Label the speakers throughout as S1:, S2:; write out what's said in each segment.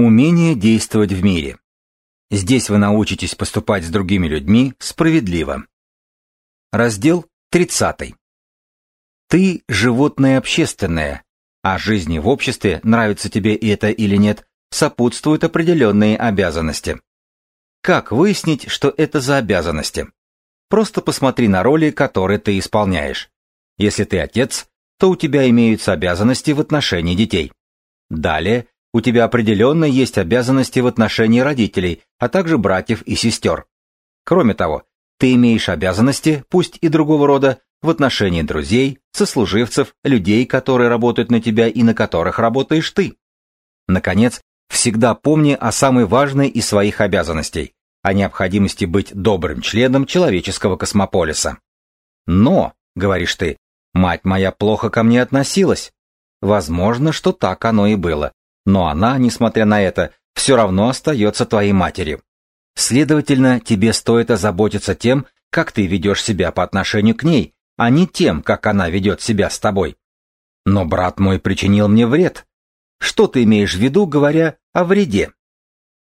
S1: Умение действовать в мире. Здесь вы научитесь поступать с другими людьми справедливо. Раздел 30. Ты – животное общественное, а жизни в обществе, нравится тебе это или нет, сопутствуют определенные обязанности. Как выяснить, что это за обязанности? Просто посмотри на роли, которые ты исполняешь. Если ты отец, то у тебя имеются обязанности в отношении детей. Далее у тебя определенно есть обязанности в отношении родителей, а также братьев и сестер. Кроме того, ты имеешь обязанности, пусть и другого рода, в отношении друзей, сослуживцев, людей, которые работают на тебя и на которых работаешь ты. Наконец, всегда помни о самой важной из своих обязанностей – о необходимости быть добрым членом человеческого космополиса. Но, говоришь ты, мать моя плохо ко мне относилась. Возможно, что так оно и было но она, несмотря на это, все равно остается твоей матерью. Следовательно, тебе стоит озаботиться тем, как ты ведешь себя по отношению к ней, а не тем, как она ведет себя с тобой. Но брат мой причинил мне вред. Что ты имеешь в виду, говоря о вреде?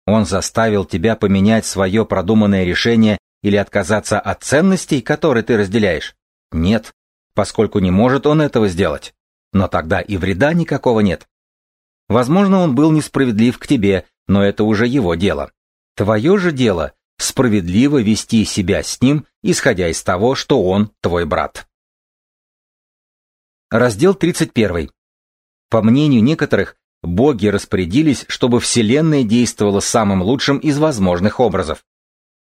S1: Он заставил тебя поменять свое продуманное решение или отказаться от ценностей, которые ты разделяешь? Нет, поскольку не может он этого сделать. Но тогда и вреда никакого нет. Возможно, он был несправедлив к тебе, но это уже его дело. Твое же дело — справедливо вести себя с ним, исходя из того, что он твой брат. Раздел 31. По мнению некоторых, боги распорядились, чтобы Вселенная действовала самым лучшим из возможных образов.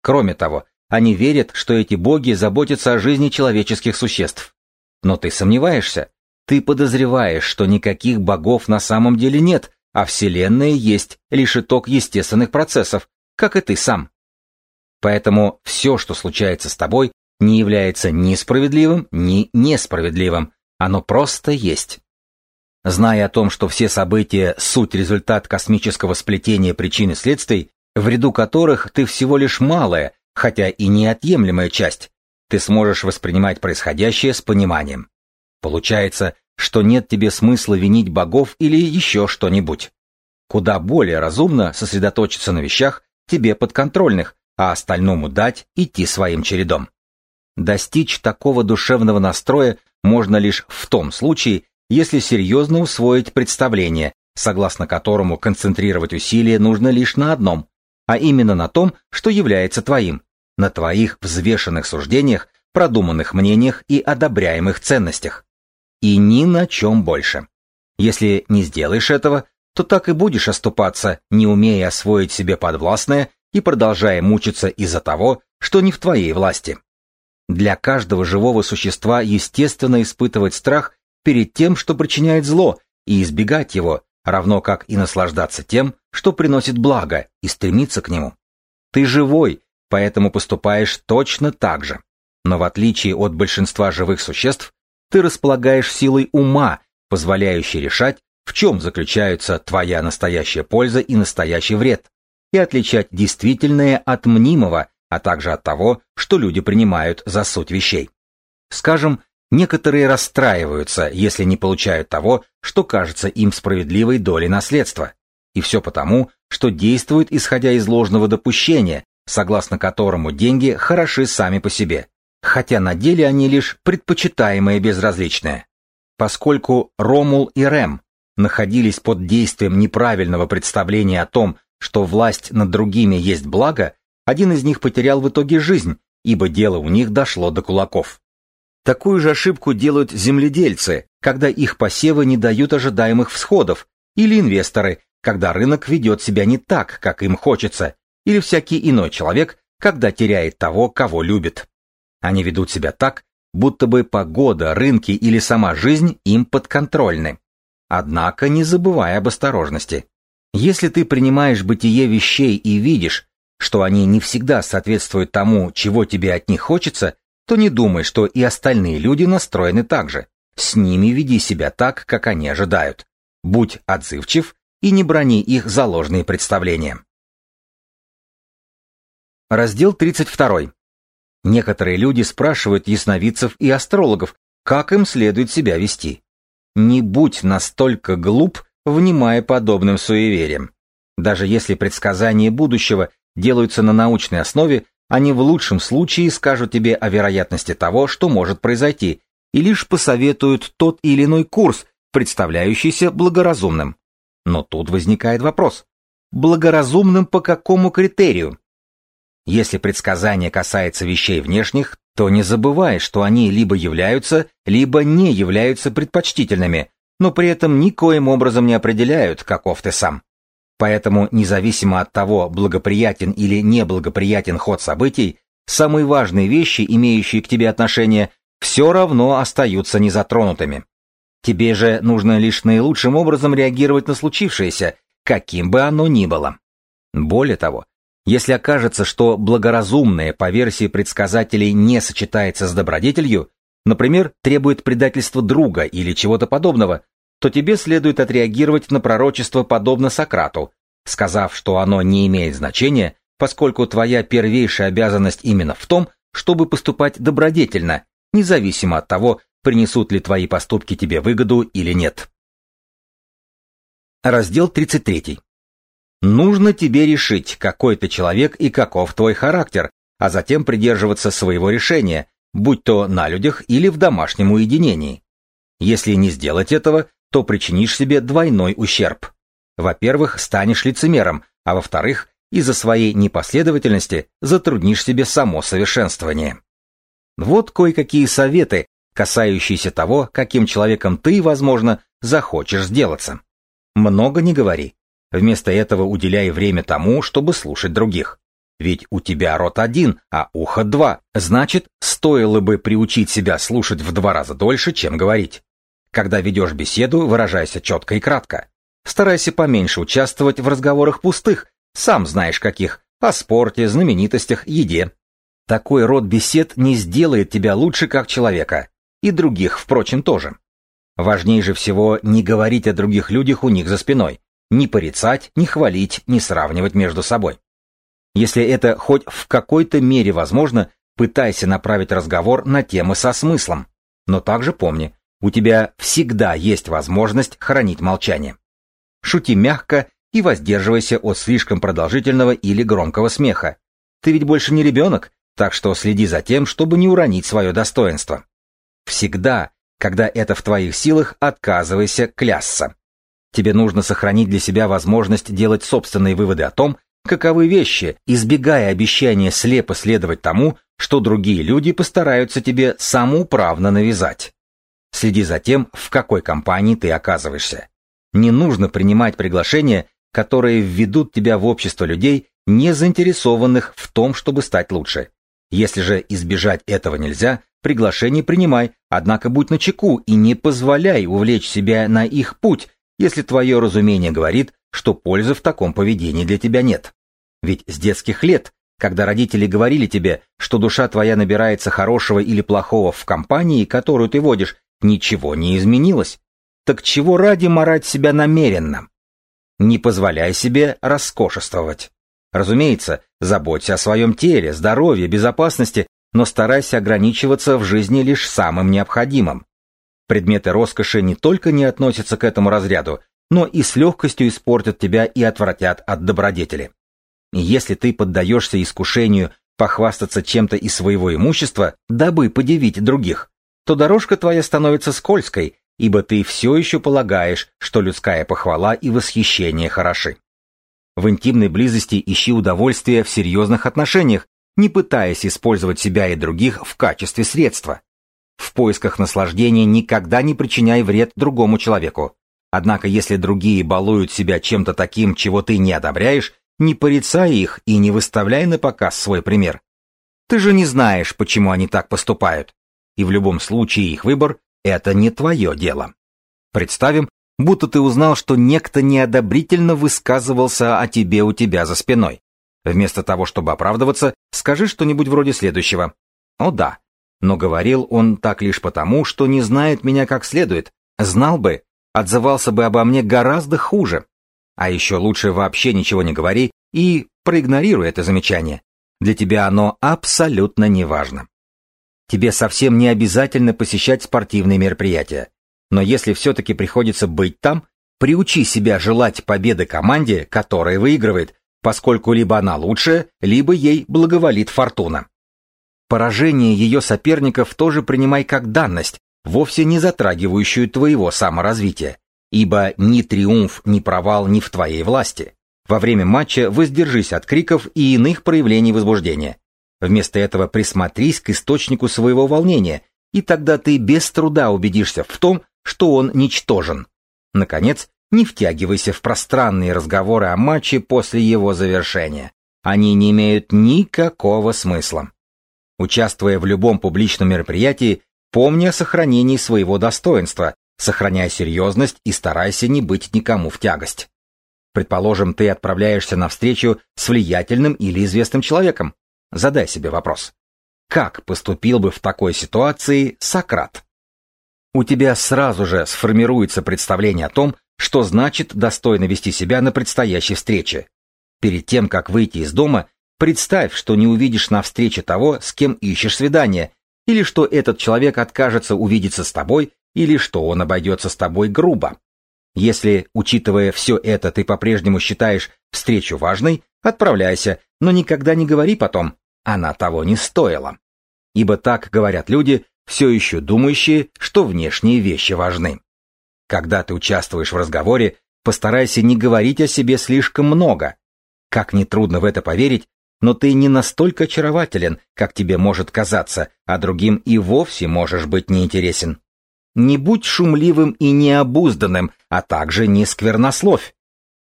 S1: Кроме того, они верят, что эти боги заботятся о жизни человеческих существ. Но ты сомневаешься, ты подозреваешь, что никаких богов на самом деле нет, а Вселенная есть лишь итог естественных процессов, как и ты сам. Поэтому все, что случается с тобой, не является ни справедливым, ни несправедливым, оно просто есть. Зная о том, что все события – суть результат космического сплетения причин и следствий, в ряду которых ты всего лишь малая, хотя и неотъемлемая часть, ты сможешь воспринимать происходящее с пониманием. Получается, что нет тебе смысла винить богов или еще что-нибудь. Куда более разумно сосредоточиться на вещах тебе подконтрольных, а остальному дать идти своим чередом. Достичь такого душевного настроя можно лишь в том случае, если серьезно усвоить представление, согласно которому концентрировать усилия нужно лишь на одном, а именно на том, что является твоим, на твоих взвешенных суждениях, продуманных мнениях и одобряемых ценностях. И ни на чем больше. Если не сделаешь этого, то так и будешь оступаться, не умея освоить себе подвластное и продолжая мучиться из-за того, что не в твоей власти. Для каждого живого существа естественно испытывать страх перед тем, что причиняет зло, и избегать его, равно как и наслаждаться тем, что приносит благо, и стремиться к нему. Ты живой, поэтому поступаешь точно так же. Но в отличие от большинства живых существ, ты располагаешь силой ума, позволяющей решать, в чем заключаются твоя настоящая польза и настоящий вред, и отличать действительное от мнимого, а также от того, что люди принимают за суть вещей. Скажем, некоторые расстраиваются, если не получают того, что кажется им справедливой долей наследства. И все потому, что действуют исходя из ложного допущения, согласно которому деньги хороши сами по себе, хотя на деле они лишь предпочитаемые безразличные. Поскольку Ромул и Рем находились под действием неправильного представления о том, что власть над другими есть благо, один из них потерял в итоге жизнь, ибо дело у них дошло до кулаков. Такую же ошибку делают земледельцы, когда их посевы не дают ожидаемых всходов, или инвесторы, когда рынок ведет себя не так, как им хочется, или всякий иной человек, когда теряет того, кого любит. Они ведут себя так, будто бы погода, рынки или сама жизнь им подконтрольны. Однако не забывай об осторожности. Если ты принимаешь бытие вещей и видишь, что они не всегда соответствуют тому, чего тебе от них хочется, то не думай, что и остальные люди настроены так же. С ними веди себя так, как они ожидают. Будь отзывчив и не брони их за ложные представления. Раздел 32. Некоторые люди спрашивают ясновидцев и астрологов, как им следует себя вести. Не будь настолько глуп, внимая подобным суевериям. Даже если предсказания будущего делаются на научной основе, они в лучшем случае скажут тебе о вероятности того, что может произойти, и лишь посоветуют тот или иной курс, представляющийся благоразумным. Но тут возникает вопрос. Благоразумным по какому критерию? Если предсказание касается вещей внешних, то не забывай, что они либо являются, либо не являются предпочтительными, но при этом никоим образом не определяют, каков ты сам. Поэтому, независимо от того, благоприятен или неблагоприятен ход событий, самые важные вещи, имеющие к тебе отношение, все равно остаются незатронутыми. Тебе же нужно лишь наилучшим образом реагировать на случившееся, каким бы оно ни было. Более того, если окажется, что благоразумное по версии предсказателей не сочетается с добродетелью, например, требует предательства друга или чего-то подобного, то тебе следует отреагировать на пророчество подобно Сократу, сказав, что оно не имеет значения, поскольку твоя первейшая обязанность именно в том, чтобы поступать добродетельно, независимо от того, принесут ли твои поступки тебе выгоду или нет. Раздел 33. Нужно тебе решить, какой ты человек и каков твой характер, а затем придерживаться своего решения, будь то на людях или в домашнем уединении. Если не сделать этого, то причинишь себе двойной ущерб. Во-первых, станешь лицемером, а во-вторых, из-за своей непоследовательности затруднишь себе само совершенствование. Вот кое-какие советы, касающиеся того, каким человеком ты, возможно, захочешь сделаться. Много не говори. Вместо этого уделяй время тому, чтобы слушать других. Ведь у тебя рот один, а ухо два. Значит, стоило бы приучить себя слушать в два раза дольше, чем говорить. Когда ведешь беседу, выражайся четко и кратко. Старайся поменьше участвовать в разговорах пустых, сам знаешь каких, о спорте, знаменитостях, еде. Такой род бесед не сделает тебя лучше как человека. И других, впрочем, тоже. Важнее же всего не говорить о других людях у них за спиной. Не порицать, не хвалить, не сравнивать между собой. Если это хоть в какой-то мере возможно, пытайся направить разговор на темы со смыслом. Но также помни, у тебя всегда есть возможность хранить молчание. Шути мягко и воздерживайся от слишком продолжительного или громкого смеха. Ты ведь больше не ребенок, так что следи за тем, чтобы не уронить свое достоинство. Всегда, когда это в твоих силах, отказывайся клясться. Тебе нужно сохранить для себя возможность делать собственные выводы о том, каковы вещи, избегая обещания слепо следовать тому, что другие люди постараются тебе самоуправно навязать. Следи за тем, в какой компании ты оказываешься. Не нужно принимать приглашения, которые введут тебя в общество людей, не заинтересованных в том, чтобы стать лучше. Если же избежать этого нельзя, приглашение принимай, однако будь начеку и не позволяй увлечь себя на их путь, если твое разумение говорит, что пользы в таком поведении для тебя нет. Ведь с детских лет, когда родители говорили тебе, что душа твоя набирается хорошего или плохого в компании, которую ты водишь, Ничего не изменилось. Так чего ради морать себя намеренно? Не позволяй себе роскошествовать. Разумеется, заботься о своем теле, здоровье, безопасности, но старайся ограничиваться в жизни лишь самым необходимым. Предметы роскоши не только не относятся к этому разряду, но и с легкостью испортят тебя и отвратят от добродетели. Если ты поддаешься искушению похвастаться чем-то из своего имущества, дабы подивить других, то дорожка твоя становится скользкой, ибо ты все еще полагаешь, что людская похвала и восхищение хороши. В интимной близости ищи удовольствие в серьезных отношениях, не пытаясь использовать себя и других в качестве средства. В поисках наслаждения никогда не причиняй вред другому человеку. Однако если другие балуют себя чем-то таким, чего ты не одобряешь, не порицай их и не выставляй на показ свой пример. Ты же не знаешь, почему они так поступают и в любом случае их выбор – это не твое дело. Представим, будто ты узнал, что некто неодобрительно высказывался о тебе у тебя за спиной. Вместо того, чтобы оправдываться, скажи что-нибудь вроде следующего. «О да, но говорил он так лишь потому, что не знает меня как следует. Знал бы, отзывался бы обо мне гораздо хуже. А еще лучше вообще ничего не говори и проигнорируй это замечание. Для тебя оно абсолютно не важно. Тебе совсем не обязательно посещать спортивные мероприятия. Но если все-таки приходится быть там, Приучи себя желать победы команде, которая выигрывает, поскольку либо она лучше, либо ей благоволит фортуна. Поражение ее соперников тоже принимай как данность, вовсе не затрагивающую твоего саморазвития, ибо ни триумф, ни провал не в твоей власти. Во время матча воздержись от криков и иных проявлений возбуждения. Вместо этого присмотрись к источнику своего волнения, и тогда ты без труда убедишься в том, что он ничтожен. Наконец, не втягивайся в пространные разговоры о матче после его завершения. Они не имеют никакого смысла. Участвуя в любом публичном мероприятии, помни о сохранении своего достоинства, сохраняй серьезность и старайся не быть никому в тягость. Предположим, ты отправляешься на встречу с влиятельным или известным человеком. Задай себе вопрос. Как поступил бы в такой ситуации Сократ? у тебя сразу же сформируется представление о том, что значит достойно вести себя на предстоящей встрече. Перед тем, как выйти из дома, представь, что не увидишь на встрече того, с кем ищешь свидание, или что этот человек откажется увидеться с тобой, или что он обойдется с тобой грубо. Если, учитывая все это, ты по-прежнему считаешь встречу важной, отправляйся, но никогда не говори потом «она того не стоила». Ибо так говорят люди, все еще думающие, что внешние вещи важны. Когда ты участвуешь в разговоре, постарайся не говорить о себе слишком много. Как нетрудно в это поверить, но ты не настолько очарователен, как тебе может казаться, а другим и вовсе можешь быть неинтересен. Не будь шумливым и необузданным, а также не сквернословь.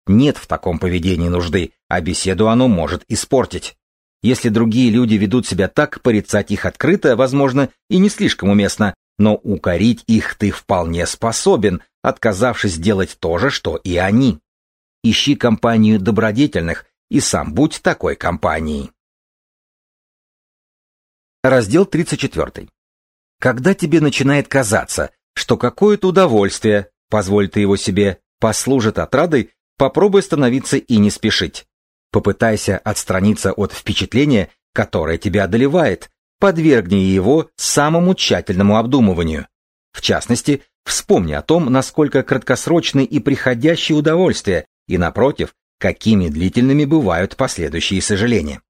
S1: Нет в таком поведении нужды, а беседу оно может испортить. Если другие люди ведут себя так, порицать их открыто, возможно, и не слишком уместно, но укорить их ты вполне способен, отказавшись делать то же, что и они. Ищи компанию добродетельных и сам будь такой компанией. Раздел 34. Когда тебе начинает казаться, что какое-то удовольствие, позволь ты его себе, послужит отрадой, попробуй становиться и не спешить. Попытайся отстраниться от впечатления, которое тебя одолевает, подвергни его самому тщательному обдумыванию. В частности, вспомни о том, насколько краткосрочны и приходящие удовольствия, и, напротив, какими длительными бывают последующие сожаления.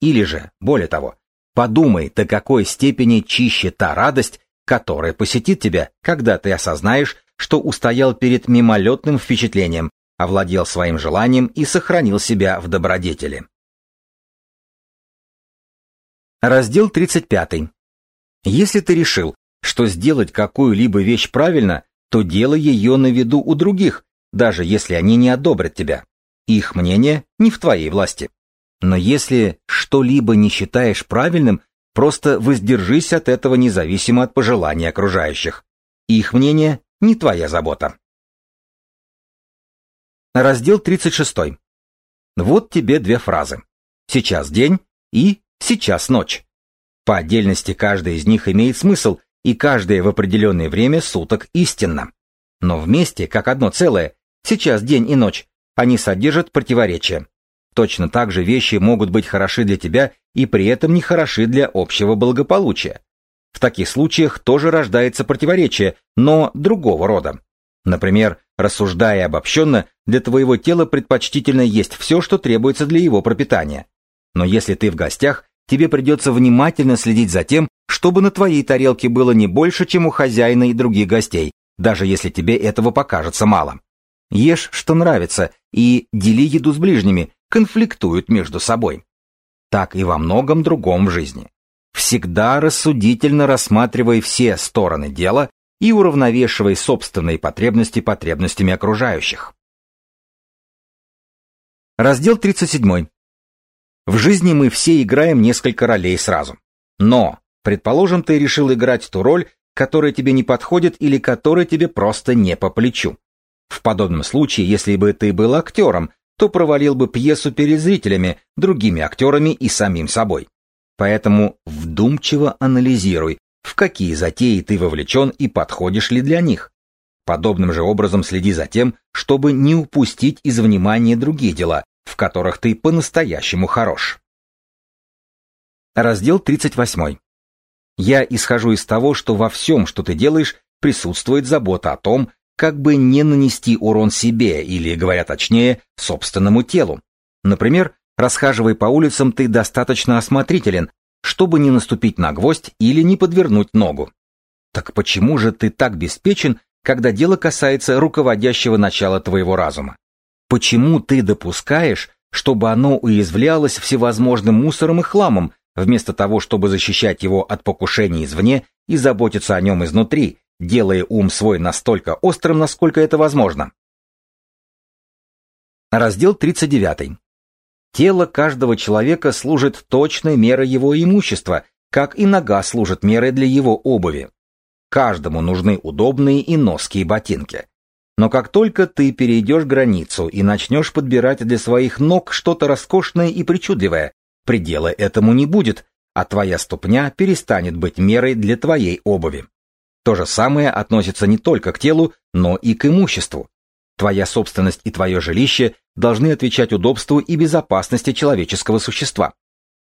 S1: Или же, более того, подумай, до какой степени чище та радость, которая посетит тебя, когда ты осознаешь, что устоял перед мимолетным впечатлением, овладел своим желанием и сохранил себя в добродетели. Раздел 35. Если ты решил, что сделать какую-либо вещь правильно, то делай ее на виду у других, даже если они не одобрят тебя. Их мнение не в твоей власти. Но если что-либо не считаешь правильным, просто воздержись от этого независимо от пожеланий окружающих. Их мнение не твоя забота. Раздел 36. Вот тебе две фразы. Сейчас день и сейчас ночь. По отдельности каждая из них имеет смысл, и каждая в определенное время суток истинна. Но вместе, как одно целое, сейчас день и ночь, они содержат противоречия. Точно так же вещи могут быть хороши для тебя и при этом не хороши для общего благополучия. В таких случаях тоже рождается противоречие, но другого рода. Например, рассуждая обобщенно, для твоего тела предпочтительно есть все, что требуется для его пропитания. Но если ты в гостях, тебе придется внимательно следить за тем, чтобы на твоей тарелке было не больше, чем у хозяина и других гостей, даже если тебе этого покажется мало. Ешь, что нравится, и дели еду с ближними, конфликтуют между собой. Так и во многом другом в жизни. Всегда рассудительно рассматривай все стороны дела и уравновешивай собственные потребности потребностями окружающих. Раздел 37. В жизни мы все играем несколько ролей сразу. Но, предположим, ты решил играть ту роль, которая тебе не подходит или которая тебе просто не по плечу. В подобном случае, если бы ты был актером, то провалил бы пьесу перед зрителями, другими актерами и самим собой. Поэтому вдумчиво анализируй, в какие затеи ты вовлечен и подходишь ли для них. Подобным же образом следи за тем, чтобы не упустить из внимания другие дела, в которых ты по-настоящему хорош. Раздел 38. Я исхожу из того, что во всем, что ты делаешь, присутствует забота о том, как бы не нанести урон себе или, говоря точнее, собственному телу. Например, расхаживая по улицам, ты достаточно осмотрителен, чтобы не наступить на гвоздь или не подвернуть ногу. Так почему же ты так беспечен, когда дело касается руководящего начала твоего разума? Почему ты допускаешь, чтобы оно уязвлялось всевозможным мусором и хламом, вместо того, чтобы защищать его от покушений извне и заботиться о нем изнутри, делая ум свой настолько острым, насколько это возможно? Раздел 39. Тело каждого человека служит точной мерой его имущества, как и нога служит мерой для его обуви. Каждому нужны удобные и ноские ботинки. Но как только ты перейдешь границу и начнешь подбирать для своих ног что-то роскошное и причудливое, предела этому не будет, а твоя ступня перестанет быть мерой для твоей обуви. То же самое относится не только к телу, но и к имуществу. Твоя собственность и твое жилище должны отвечать удобству и безопасности человеческого существа.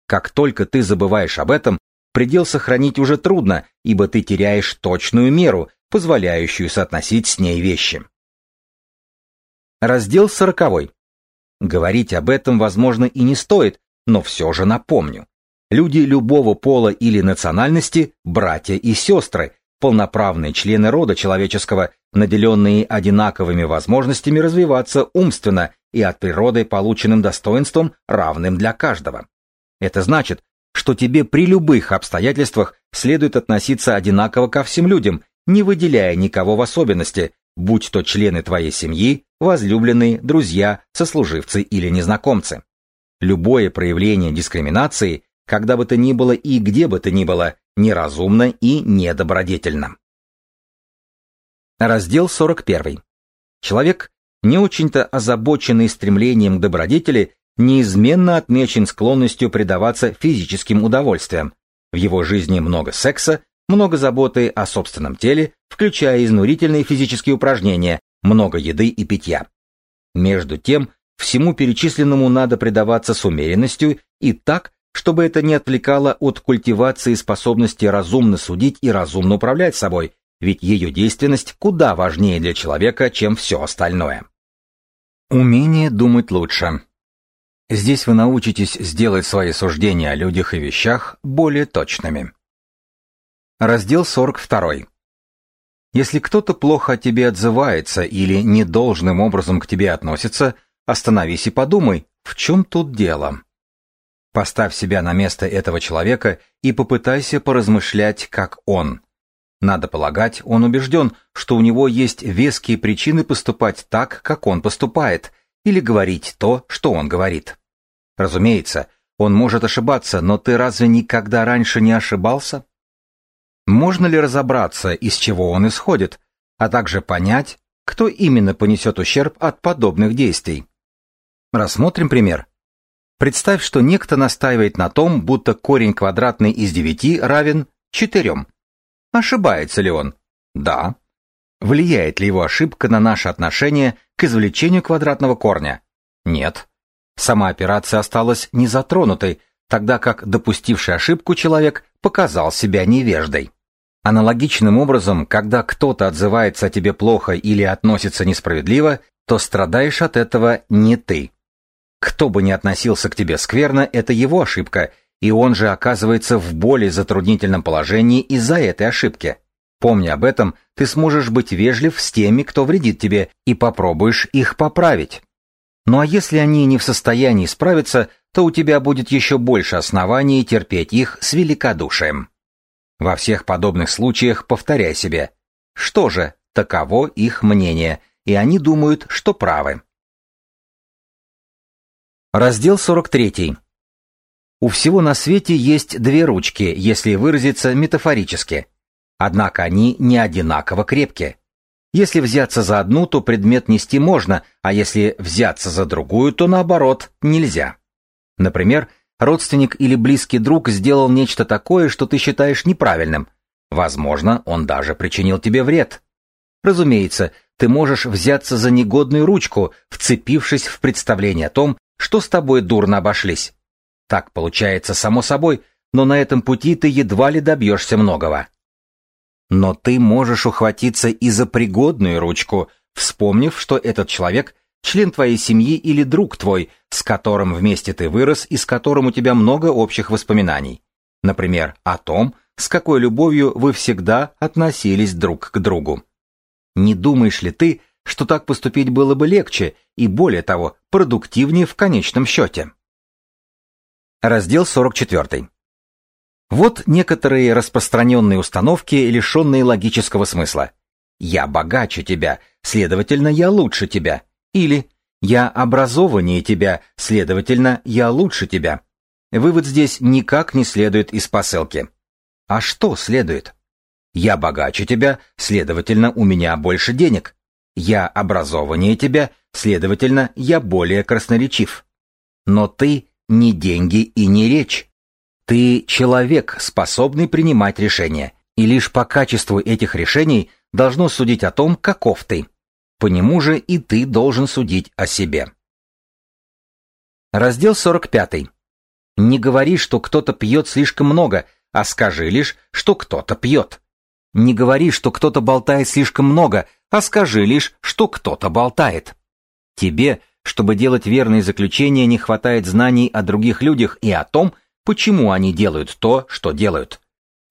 S1: Как только ты забываешь об этом, предел сохранить уже трудно, ибо ты теряешь точную меру, позволяющую соотносить с ней вещи. Раздел сороковой. Говорить об этом, возможно, и не стоит, но все же напомню. Люди любого пола или национальности – братья и сестры, полноправные члены рода человеческого, наделенные одинаковыми возможностями развиваться умственно и от природы полученным достоинством, равным для каждого. Это значит, что тебе при любых обстоятельствах следует относиться одинаково ко всем людям, не выделяя никого в особенности, будь то члены твоей семьи, возлюбленные, друзья, сослуживцы или незнакомцы. Любое проявление дискриминации, когда бы то ни было и где бы то ни было, неразумно и недобродетельно. Раздел 41. Человек, не очень-то озабоченный стремлением к добродетели, неизменно отмечен склонностью предаваться физическим удовольствиям. В его жизни много секса, много заботы о собственном теле, включая изнурительные физические упражнения, много еды и питья. Между тем, всему перечисленному надо предаваться с умеренностью и так, чтобы это не отвлекало от культивации способности разумно судить и разумно управлять собой, ведь ее действенность куда важнее для человека, чем все остальное. Умение думать лучше. Здесь вы научитесь сделать свои суждения о людях и вещах более точными. Раздел 42. Если кто-то плохо о тебе отзывается или недолжным образом к тебе относится, остановись и подумай, в чем тут дело. Поставь себя на место этого человека и попытайся поразмышлять, как он. Надо полагать, он убежден, что у него есть веские причины поступать так, как он поступает, или говорить то, что он говорит. Разумеется, он может ошибаться, но ты разве никогда раньше не ошибался? Можно ли разобраться, из чего он исходит, а также понять, кто именно понесет ущерб от подобных действий? Рассмотрим пример. Представь, что некто настаивает на том, будто корень квадратный из 9 равен 4. Ошибается ли он? Да. Влияет ли его ошибка на наше отношение к извлечению квадратного корня? Нет. Сама операция осталась незатронутой, тогда как допустивший ошибку человек показал себя невеждой. Аналогичным образом, когда кто-то отзывается о тебе плохо или относится несправедливо, то страдаешь от этого не ты. Кто бы ни относился к тебе скверно, это его ошибка, и он же оказывается в более затруднительном положении из-за этой ошибки. Помни об этом, ты сможешь быть вежлив с теми, кто вредит тебе, и попробуешь их поправить. Ну а если они не в состоянии справиться, то у тебя будет еще больше оснований терпеть их с великодушием. Во всех подобных случаях повторяй себе, что же, таково их мнение, и они думают, что правы. Раздел 43. У всего на свете есть две ручки, если выразиться метафорически. Однако они не одинаково крепкие. Если взяться за одну, то предмет нести можно, а если взяться за другую, то наоборот, нельзя. Например, родственник или близкий друг сделал нечто такое, что ты считаешь неправильным. Возможно, он даже причинил тебе вред. Разумеется, ты можешь взяться за негодную ручку, вцепившись в представление о том, что с тобой дурно обошлись. Так получается само собой, но на этом пути ты едва ли добьешься многого. Но ты можешь ухватиться и за пригодную ручку, вспомнив, что этот человек – член твоей семьи или друг твой, с которым вместе ты вырос и с которым у тебя много общих воспоминаний. Например, о том, с какой любовью вы всегда относились друг к другу. Не думаешь ли ты, что так поступить было бы легче и, более того, продуктивнее в конечном счете? Раздел 44. Вот некоторые распространенные установки, лишенные логического смысла. «Я богаче тебя, следовательно, я лучше тебя». Или «Я образованнее тебя, следовательно, я лучше тебя». Вывод здесь никак не следует из посылки. А что следует? Я богаче тебя, следовательно, у меня больше денег. Я образованнее тебя, следовательно, я более красноречив. Но ты не деньги и не речь. Ты человек, способный принимать решения, и лишь по качеству этих решений должно судить о том, каков ты. По нему же и ты должен судить о себе. Раздел 45. Не говори, что кто-то пьет слишком много, а скажи лишь, что кто-то пьет. Не говори, что кто-то болтает слишком много, а скажи лишь, что кто-то болтает. Тебе, чтобы делать верные заключения, не хватает знаний о других людях и о том, почему они делают то, что делают.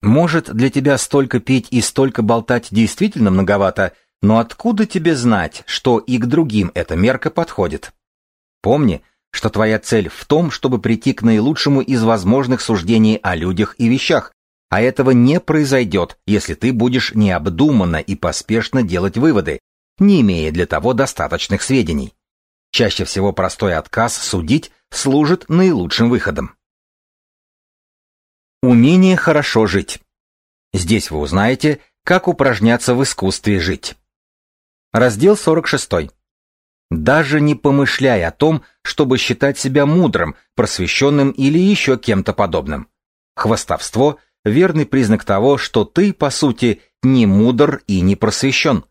S1: Может, для тебя столько петь и столько болтать действительно многовато, но откуда тебе знать, что и к другим эта мерка подходит? Помни, что твоя цель в том, чтобы прийти к наилучшему из возможных суждений о людях и вещах, а этого не произойдет, если ты будешь необдуманно и поспешно делать выводы, не имея для того достаточных сведений. Чаще всего простой отказ судить служит наилучшим выходом. Умение хорошо жить. Здесь вы узнаете, как упражняться в искусстве жить. Раздел 46. Даже не помышляй о том, чтобы считать себя мудрым, просвещенным или еще кем-то подобным. Хвастовство – верный признак того, что ты, по сути, не мудр и не просвещен.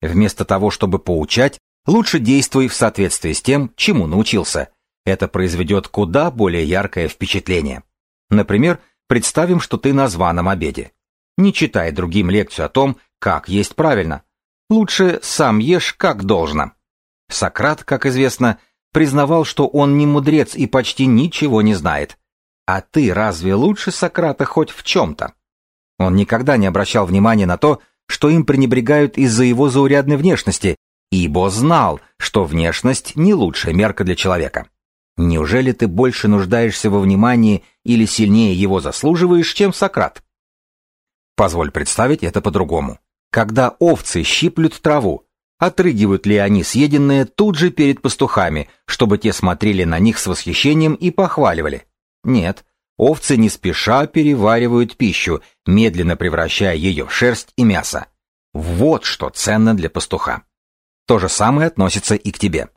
S1: Вместо того, чтобы поучать, лучше действуй в соответствии с тем, чему научился. Это произведет куда более яркое впечатление. Например, представим, что ты на званом обеде. Не читай другим лекцию о том, как есть правильно. Лучше сам ешь как должно. Сократ, как известно, признавал, что он не мудрец и почти ничего не знает. А ты разве лучше Сократа хоть в чем-то? Он никогда не обращал внимания на то, что им пренебрегают из-за его заурядной внешности, ибо знал, что внешность не лучшая мерка для человека. Неужели ты больше нуждаешься во внимании или сильнее его заслуживаешь, чем Сократ? Позволь представить это по-другому. Когда овцы щиплют траву, Отрыгивают ли они съеденное тут же перед пастухами, чтобы те смотрели на них с восхищением и похваливали? Нет, овцы не спеша переваривают пищу, медленно превращая ее в шерсть и мясо. Вот что ценно для пастуха. То же самое относится и к тебе.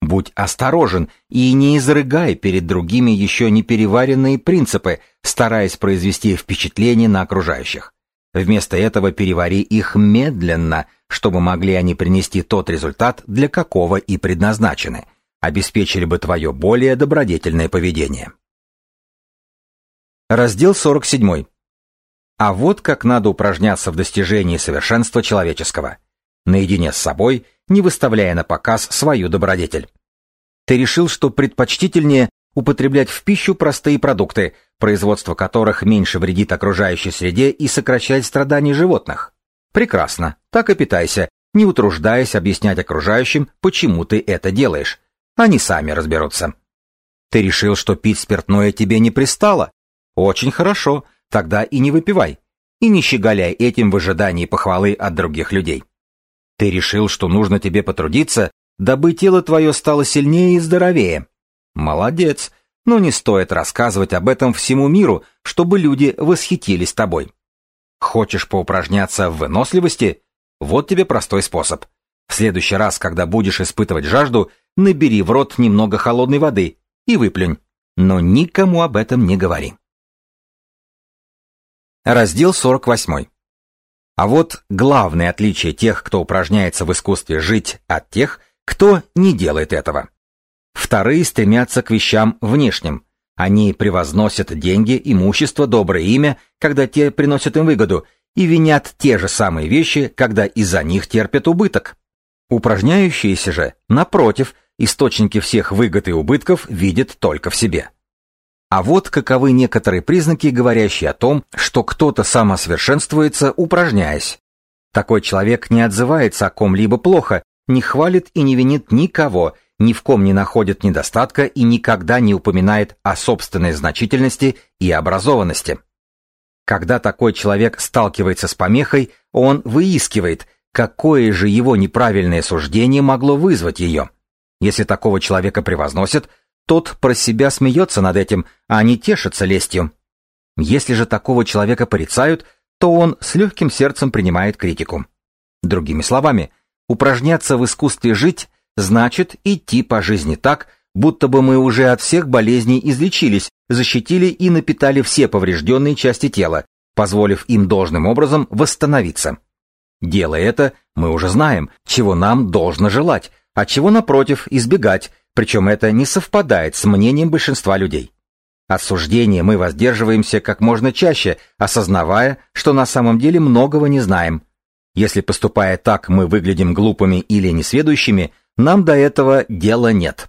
S1: Будь осторожен и не изрыгай перед другими еще не переваренные принципы, стараясь произвести впечатление на окружающих. Вместо этого перевари их медленно, чтобы могли они принести тот результат, для какого и предназначены, обеспечили бы твое более добродетельное поведение. Раздел 47. А вот как надо упражняться в достижении совершенства человеческого. Наедине с собой, не выставляя на показ свою добродетель. Ты решил, что предпочтительнее употреблять в пищу простые продукты, производство которых меньше вредит окружающей среде и сокращает страдания животных. Прекрасно, так и питайся, не утруждаясь объяснять окружающим, почему ты это делаешь. Они сами разберутся. Ты решил, что пить спиртное тебе не пристало? Очень хорошо, тогда и не выпивай. И не щеголяй этим в ожидании похвалы от других людей. Ты решил, что нужно тебе потрудиться, дабы тело твое стало сильнее и здоровее. Молодец, но не стоит рассказывать об этом всему миру, чтобы люди восхитились тобой. Хочешь поупражняться в выносливости? Вот тебе простой способ. В следующий раз, когда будешь испытывать жажду, набери в рот немного холодной воды и выплюнь. Но никому об этом не говори. Раздел 48. А вот главное отличие тех, кто упражняется в искусстве жить, от тех, кто не делает этого. Вторые стремятся к вещам внешним, они превозносят деньги, имущество, доброе имя, когда те приносят им выгоду, и винят те же самые вещи, когда из-за них терпят убыток. Упражняющиеся же, напротив, источники всех выгод и убытков видят только в себе. А вот каковы некоторые признаки, говорящие о том, что кто-то самосовершенствуется, упражняясь. Такой человек не отзывается о ком-либо плохо, не хвалит и не винит никого, ни в ком не находит недостатка и никогда не упоминает о собственной значительности и образованности. Когда такой человек сталкивается с помехой, он выискивает, какое же его неправильное суждение могло вызвать ее. Если такого человека превозносят, тот про себя смеется над этим, а не тешится лестью. Если же такого человека порицают, то он с легким сердцем принимает критику. Другими словами, упражняться в искусстве жить значит идти по жизни так, будто бы мы уже от всех болезней излечились, защитили и напитали все поврежденные части тела, позволив им должным образом восстановиться. Делая это, мы уже знаем, чего нам должно желать, а чего, напротив, избегать, причем это не совпадает с мнением большинства людей. От суждения мы воздерживаемся как можно чаще, осознавая, что на самом деле многого не знаем. Если поступая так мы выглядим глупыми или несведущими, нам до этого дела нет.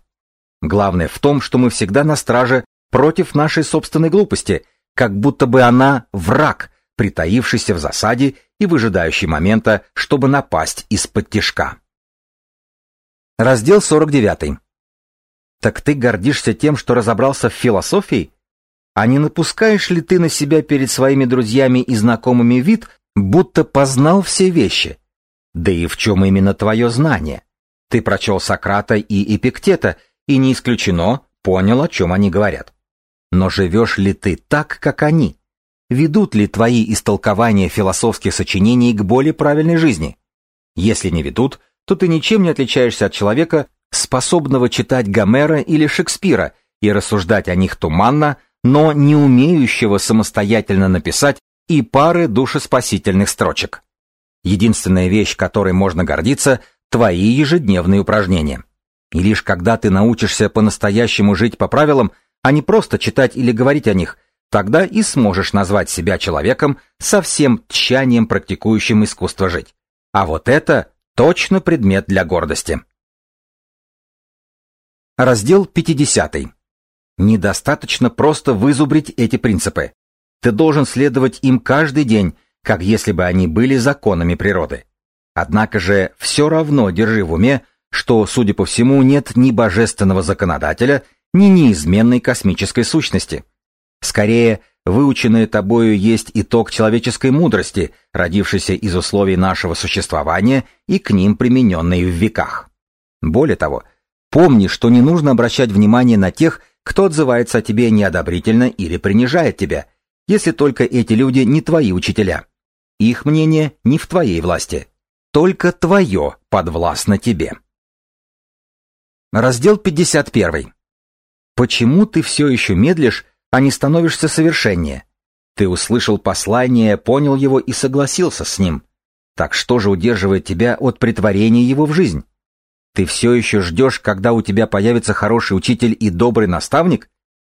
S1: Главное в том, что мы всегда на страже против нашей собственной глупости, как будто бы она враг, притаившийся в засаде и выжидающий момента, чтобы напасть из-под тишка. Раздел 49. Так ты гордишься тем, что разобрался в философии? А не напускаешь ли ты на себя перед своими друзьями и знакомыми вид, будто познал все вещи? Да и в чем именно твое знание? Ты прочел Сократа и Эпиктета, и не исключено, понял, о чем они говорят. Но живешь ли ты так, как они? Ведут ли твои истолкования философских сочинений к более правильной жизни? Если не ведут, то ты ничем не отличаешься от человека, способного читать Гомера или Шекспира и рассуждать о них туманно, но не умеющего самостоятельно написать и пары душеспасительных строчек. Единственная вещь, которой можно гордиться, твои ежедневные упражнения. И лишь когда ты научишься по-настоящему жить по правилам, а не просто читать или говорить о них, тогда и сможешь назвать себя человеком со всем тщанием практикующим искусство жить. А вот это точно предмет для гордости. Раздел 50. Недостаточно просто вызубрить эти принципы. Ты должен следовать им каждый день, как если бы они были законами природы. Однако же все равно держи в уме, что, судя по всему, нет ни божественного законодателя, ни неизменной космической сущности. Скорее, выученное тобою есть итог человеческой мудрости, родившийся из условий нашего существования и к ним примененный в веках. Более того, Помни, что не нужно обращать внимание на тех, кто отзывается о тебе неодобрительно или принижает тебя, если только эти люди не твои учителя. Их мнение не в твоей власти. Только твое подвластно тебе. Раздел 51. Почему ты все еще медлишь, а не становишься совершеннее? Ты услышал послание, понял его и согласился с ним. Так что же удерживает тебя от притворения его в жизнь? Ты все еще ждешь, когда у тебя появится хороший учитель и добрый наставник?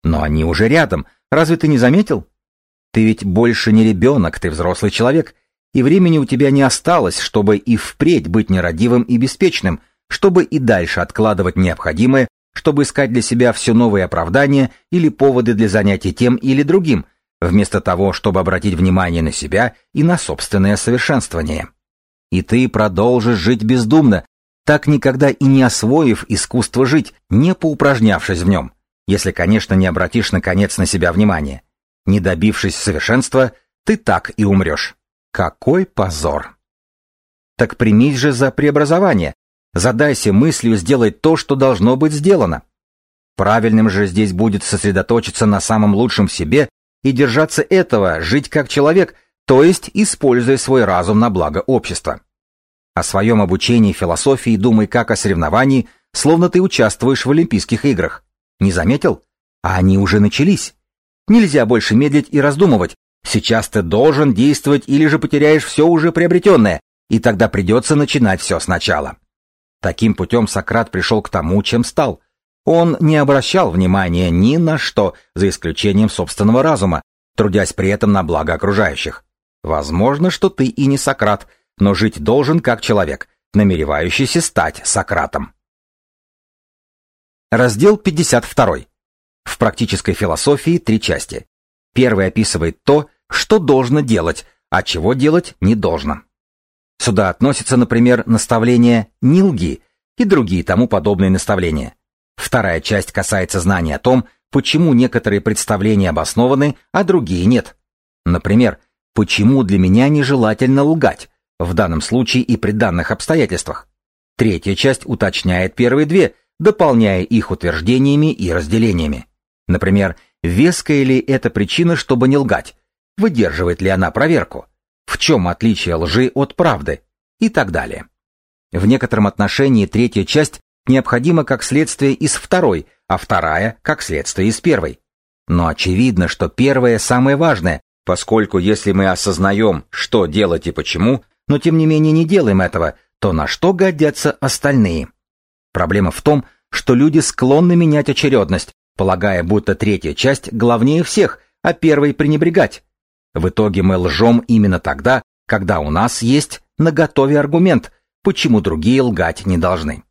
S1: Но они уже рядом. Разве ты не заметил? Ты ведь больше не ребенок, ты взрослый человек, и времени у тебя не осталось, чтобы и впредь быть нерадивым и беспечным, чтобы и дальше откладывать необходимое, чтобы искать для себя все новые оправдания или поводы для занятий тем или другим, вместо того, чтобы обратить внимание на себя и на собственное совершенствование. И ты продолжишь жить бездумно, так никогда и не освоив искусство жить, не поупражнявшись в нем, если, конечно, не обратишь наконец на себя внимание. Не добившись совершенства, ты так и умрешь. Какой позор! Так примись же за преобразование. Задайся мыслью сделать то, что должно быть сделано. Правильным же здесь будет сосредоточиться на самом лучшем в себе и держаться этого, жить как человек, то есть используя свой разум на благо общества. О своем обучении философии думай как о соревновании, словно ты участвуешь в Олимпийских играх. Не заметил? А они уже начались. Нельзя больше медлить и раздумывать. Сейчас ты должен действовать или же потеряешь все уже приобретенное, и тогда придется начинать все сначала. Таким путем Сократ пришел к тому, чем стал. Он не обращал внимания ни на что, за исключением собственного разума, трудясь при этом на благо окружающих. Возможно, что ты и не Сократ, но жить должен как человек, намеревающийся стать Сократом. Раздел 52. В практической философии три части. Первый описывает то, что должно делать, а чего делать не должно. Сюда относятся, например, наставления «не лги» и другие тому подобные наставления. Вторая часть касается знания о том, почему некоторые представления обоснованы, а другие нет. Например, почему для меня нежелательно лгать, в данном случае и при данных обстоятельствах. Третья часть уточняет первые две, дополняя их утверждениями и разделениями. Например, веская ли это причина, чтобы не лгать? Выдерживает ли она проверку? В чем отличие лжи от правды? И так далее. В некотором отношении третья часть необходима как следствие из второй, а вторая как следствие из первой. Но очевидно, что первое самое важное, поскольку если мы осознаем, что делать и почему, но тем не менее не делаем этого, то на что годятся остальные? Проблема в том, что люди склонны менять очередность, полагая, будто третья часть главнее всех, а первой пренебрегать. В итоге мы лжем именно тогда, когда у нас есть наготове аргумент, почему другие лгать не должны.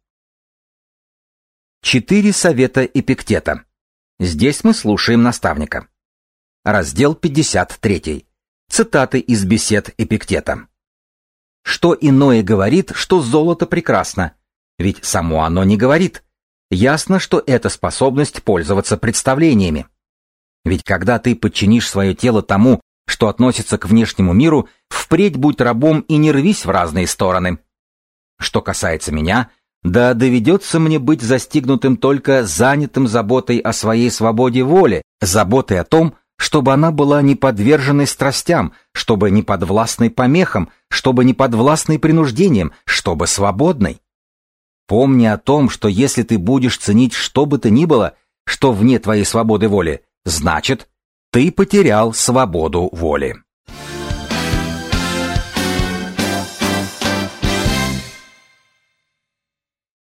S1: Четыре совета Эпиктета. Здесь мы слушаем наставника. Раздел 53. Цитаты из бесед Эпиктета. Что иное говорит, что золото прекрасно? Ведь само оно не говорит. Ясно, что это способность пользоваться представлениями. Ведь когда ты подчинишь свое тело тому, что относится к внешнему миру, впредь будь рабом и не рвись в разные стороны. Что касается меня, да доведется мне быть застигнутым только занятым заботой о своей свободе воли, заботой о том, чтобы она была не подверженной страстям, чтобы не подвластной помехам, чтобы не подвластной принуждениям, чтобы свободной. Помни о том, что если ты будешь ценить что бы то ни было, что вне твоей свободы воли, значит, ты потерял свободу воли.